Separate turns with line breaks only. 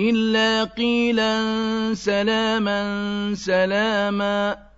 إِلَّا قِيلًا سَلَامًا سَلَامًا